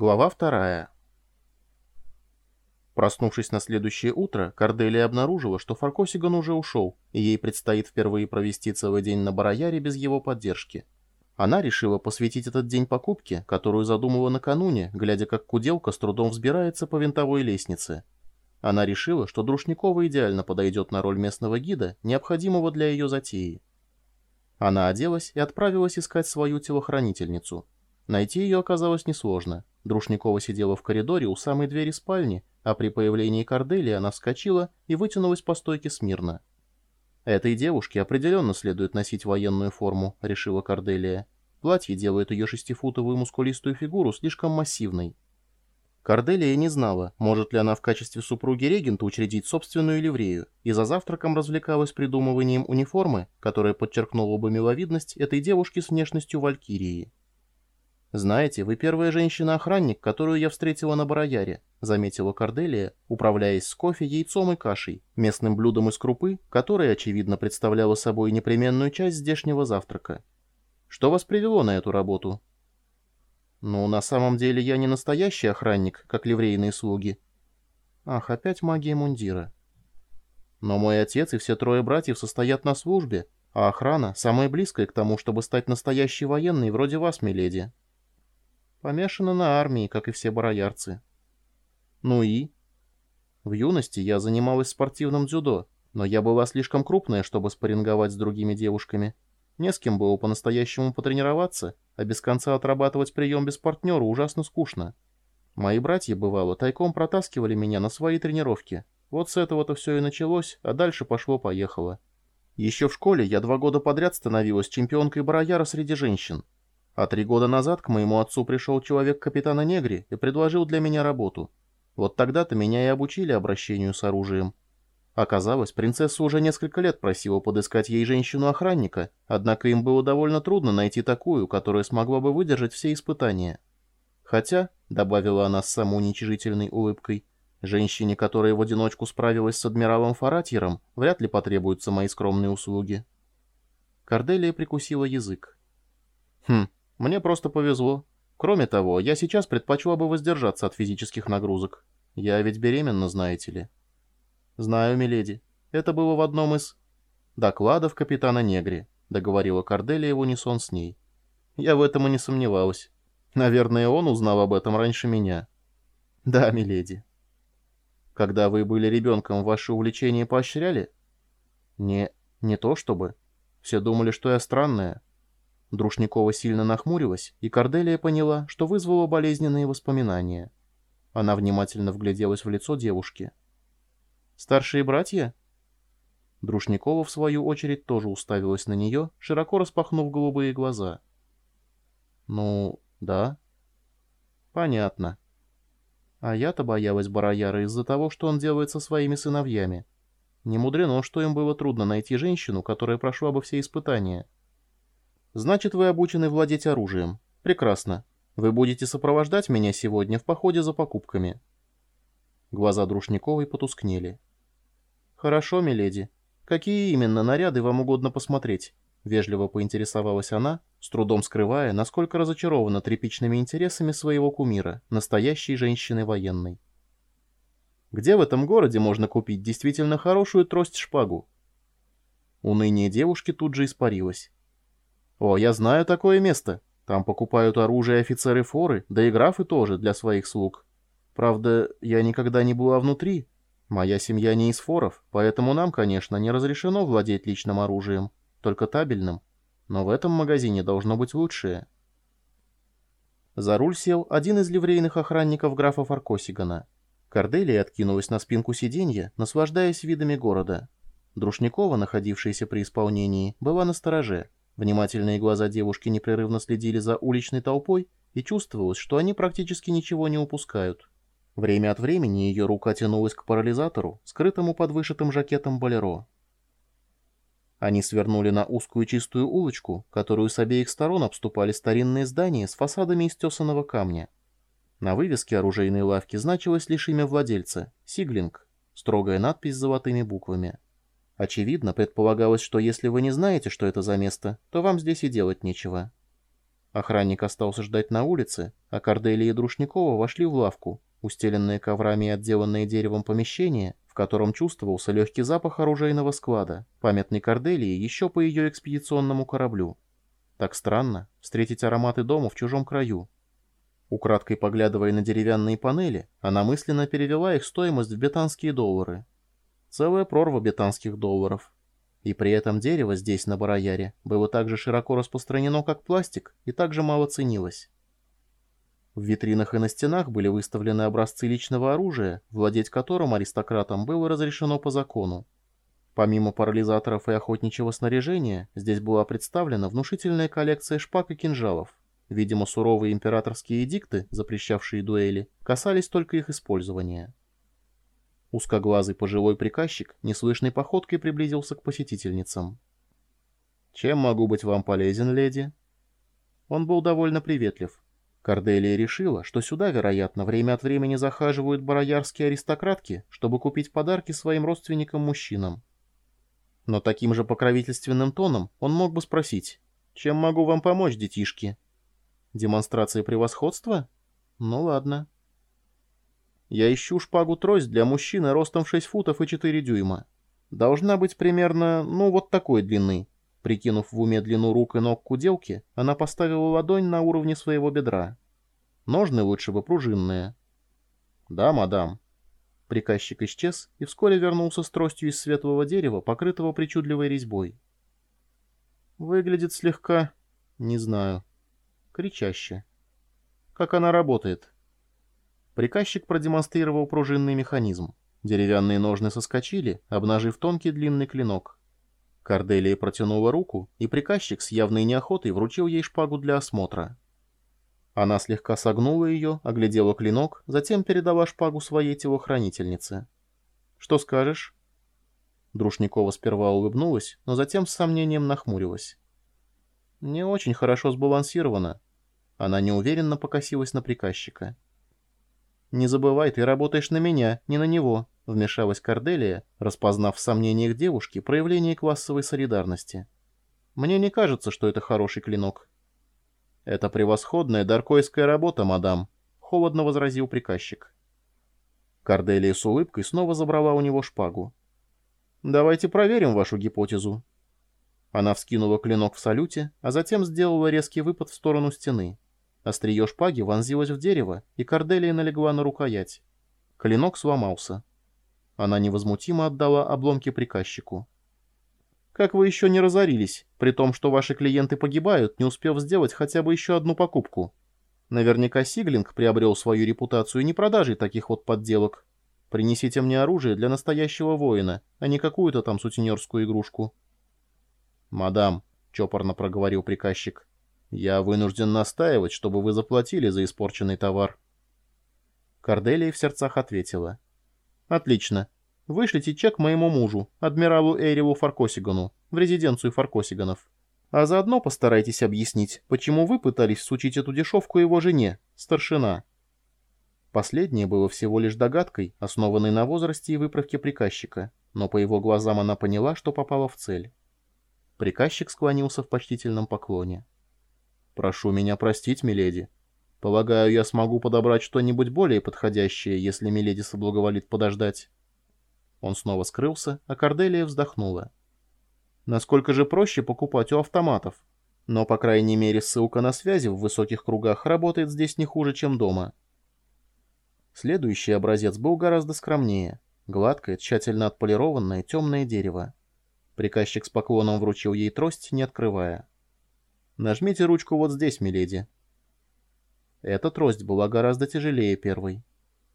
Глава вторая. Проснувшись на следующее утро, Корделия обнаружила, что Фаркосиган уже ушел, и ей предстоит впервые провести целый день на Барояре без его поддержки. Она решила посвятить этот день покупке, которую задумала накануне, глядя как куделка с трудом взбирается по винтовой лестнице. Она решила, что Друшникова идеально подойдет на роль местного гида, необходимого для ее затеи. Она оделась и отправилась искать свою телохранительницу. Найти ее оказалось несложно. Друшникова сидела в коридоре у самой двери спальни, а при появлении Корделии она вскочила и вытянулась по стойке смирно. «Этой девушке определенно следует носить военную форму», — решила Корделия. Платье делает ее шестифутовую мускулистую фигуру слишком массивной. Корделия не знала, может ли она в качестве супруги регента учредить собственную ливрею, и за завтраком развлекалась придумыванием униформы, которая подчеркнула бы миловидность этой девушки с внешностью валькирии. «Знаете, вы первая женщина-охранник, которую я встретила на Барояре», заметила Корделия, управляясь с кофе, яйцом и кашей, местным блюдом из крупы, которое, очевидно, представляло собой непременную часть здешнего завтрака. «Что вас привело на эту работу?» «Ну, на самом деле я не настоящий охранник, как ливрейные слуги». «Ах, опять магия мундира». «Но мой отец и все трое братьев состоят на службе, а охрана — самая близкая к тому, чтобы стать настоящей военной вроде вас, миледи». Помешана на армии, как и все бароярцы. Ну и? В юности я занималась спортивным дзюдо, но я была слишком крупная, чтобы спарринговать с другими девушками. Не с кем было по-настоящему потренироваться, а без конца отрабатывать прием без партнера ужасно скучно. Мои братья, бывало, тайком протаскивали меня на свои тренировки. Вот с этого-то все и началось, а дальше пошло-поехало. Еще в школе я два года подряд становилась чемпионкой барояра среди женщин. А три года назад к моему отцу пришел человек капитана Негри и предложил для меня работу. Вот тогда-то меня и обучили обращению с оружием. Оказалось, принцесса уже несколько лет просила подыскать ей женщину-охранника, однако им было довольно трудно найти такую, которая смогла бы выдержать все испытания. Хотя, — добавила она с самоуничижительной улыбкой, — женщине, которая в одиночку справилась с адмиралом Фаратьером, вряд ли потребуются мои скромные услуги. Корделия прикусила язык. Хм, мне просто повезло. Кроме того, я сейчас предпочла бы воздержаться от физических нагрузок. Я ведь беременна, знаете ли. Знаю, миледи. Это было в одном из... докладов капитана Негри, договорила Корделия в унисон с ней. Я в этом и не сомневалась. Наверное, он узнал об этом раньше меня. Да, миледи. Когда вы были ребенком, ваши увлечения поощряли? Не... не то чтобы. Все думали, что я странная. Друшникова сильно нахмурилась, и Корделия поняла, что вызвало болезненные воспоминания. Она внимательно вгляделась в лицо девушки. «Старшие братья?» Друшникова, в свою очередь, тоже уставилась на нее, широко распахнув голубые глаза. «Ну, да». «Понятно. А я-то боялась Барояра из-за того, что он делает со своими сыновьями. Не мудрено, что им было трудно найти женщину, которая прошла бы все испытания». Значит, вы обучены владеть оружием. Прекрасно. Вы будете сопровождать меня сегодня в походе за покупками. Глаза Друшниковой потускнели. Хорошо, миледи. Какие именно наряды вам угодно посмотреть? Вежливо поинтересовалась она, с трудом скрывая, насколько разочарована тряпичными интересами своего кумира, настоящей женщины военной. Где в этом городе можно купить действительно хорошую трость-шпагу? Уныние девушки тут же испарилось. «О, я знаю такое место. Там покупают оружие офицеры форы, да и графы тоже для своих слуг. Правда, я никогда не была внутри. Моя семья не из форов, поэтому нам, конечно, не разрешено владеть личным оружием, только табельным. Но в этом магазине должно быть лучшее». За руль сел один из ливрейных охранников графа Фаркосигана. Корделия откинулась на спинку сиденья, наслаждаясь видами города. Друшникова, находившаяся при исполнении, была на стороже — Внимательные глаза девушки непрерывно следили за уличной толпой, и чувствовалось, что они практически ничего не упускают. Время от времени ее рука тянулась к парализатору, скрытому под вышитым жакетом болеро. Они свернули на узкую чистую улочку, которую с обеих сторон обступали старинные здания с фасадами из тесаного камня. На вывеске оружейной лавки значилось лишь имя владельца — Сиглинг, строгая надпись с золотыми буквами — Очевидно, предполагалось, что если вы не знаете, что это за место, то вам здесь и делать нечего. Охранник остался ждать на улице, а Корделия и Друшникова вошли в лавку, устеленные коврами и отделанные деревом помещение, в котором чувствовался легкий запах оружейного склада, памятный Корделии еще по ее экспедиционному кораблю. Так странно встретить ароматы дома в чужом краю. Украдкой поглядывая на деревянные панели, она мысленно перевела их стоимость в бетанские доллары. Целая прорва бетанских долларов. И при этом дерево здесь, на Барояре, было так же широко распространено, как пластик, и так же мало ценилось. В витринах и на стенах были выставлены образцы личного оружия, владеть которым аристократам было разрешено по закону. Помимо парализаторов и охотничьего снаряжения, здесь была представлена внушительная коллекция шпаг и кинжалов. Видимо, суровые императорские эдикты, запрещавшие дуэли, касались только их использования. Узкоглазый пожилой приказчик неслышной походкой приблизился к посетительницам. «Чем могу быть вам полезен, леди?» Он был довольно приветлив. Корделия решила, что сюда, вероятно, время от времени захаживают бароярские аристократки, чтобы купить подарки своим родственникам-мужчинам. Но таким же покровительственным тоном он мог бы спросить, «Чем могу вам помочь, детишки?» Демонстрация превосходства? Ну ладно. Я ищу шпагу-трость для мужчины ростом в 6 футов и 4 дюйма. Должна быть примерно, ну, вот такой длины. Прикинув в уме длину рук и ног куделки, она поставила ладонь на уровне своего бедра. Ножны лучше бы пружинные. Да, мадам. Приказчик исчез и вскоре вернулся с тростью из светлого дерева, покрытого причудливой резьбой. Выглядит слегка... не знаю кричаще. Как она работает? Приказчик продемонстрировал пружинный механизм. Деревянные ножны соскочили, обнажив тонкий длинный клинок. Корделия протянула руку, и приказчик с явной неохотой вручил ей шпагу для осмотра. Она слегка согнула ее, оглядела клинок, затем передала шпагу своей телохранительнице. «Что скажешь?» Друшникова сперва улыбнулась, но затем с сомнением нахмурилась. «Не очень хорошо сбалансировано. Она неуверенно покосилась на приказчика. «Не забывай, ты работаешь на меня, не на него», — вмешалась Корделия, распознав в сомнениях девушки проявление классовой солидарности. «Мне не кажется, что это хороший клинок». «Это превосходная даркойская работа, мадам», — холодно возразил приказчик. Корделия с улыбкой снова забрала у него шпагу. «Давайте проверим вашу гипотезу». Она вскинула клинок в салюте, а затем сделала резкий выпад в сторону стены. Острие шпаги вонзилось в дерево, и Корделия налегла на рукоять. Клинок сломался. Она невозмутимо отдала обломки приказчику. «Как вы еще не разорились, при том, что ваши клиенты погибают, не успев сделать хотя бы еще одну покупку? Наверняка Сиглинг приобрел свою репутацию не продажей таких вот подделок. Принесите мне оружие для настоящего воина, а не какую-то там сутенерскую игрушку». «Мадам», — чопорно проговорил приказчик, «Я вынужден настаивать, чтобы вы заплатили за испорченный товар». Корделия в сердцах ответила. «Отлично. Вышлите чек моему мужу, адмиралу Эйреву Фаркосигану, в резиденцию Фаркосиганов. А заодно постарайтесь объяснить, почему вы пытались сучить эту дешевку его жене, старшина». Последнее было всего лишь догадкой, основанной на возрасте и выправке приказчика, но по его глазам она поняла, что попала в цель. Приказчик склонился в почтительном поклоне. «Прошу меня простить, миледи. Полагаю, я смогу подобрать что-нибудь более подходящее, если миледи соблаговолит подождать». Он снова скрылся, а Корделия вздохнула. Насколько же проще покупать у автоматов? Но, по крайней мере, ссылка на связи в высоких кругах работает здесь не хуже, чем дома. Следующий образец был гораздо скромнее. Гладкое, тщательно отполированное темное дерево. Приказчик с поклоном вручил ей трость, не открывая. Нажмите ручку вот здесь, миледи. Эта трость была гораздо тяжелее первой.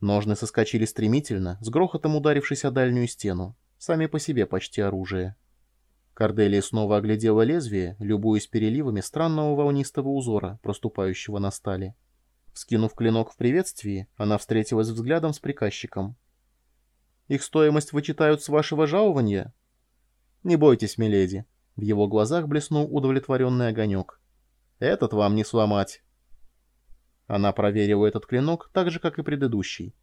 Ножны соскочили стремительно, с грохотом ударившись о дальнюю стену. Сами по себе почти оружие. Корделия снова оглядела лезвие, любуясь переливами странного волнистого узора, проступающего на стали. Скинув клинок в приветствии, она встретилась взглядом с приказчиком. «Их стоимость вычитают с вашего жалования?» «Не бойтесь, миледи. В его глазах блеснул удовлетворенный огонек. «Этот вам не сломать!» Она проверила этот клинок так же, как и предыдущий.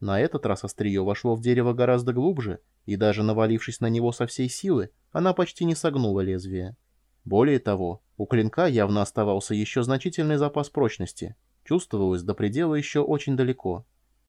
На этот раз острие вошло в дерево гораздо глубже, и даже навалившись на него со всей силы, она почти не согнула лезвие. Более того, у клинка явно оставался еще значительный запас прочности. Чувствовалось до предела еще очень далеко.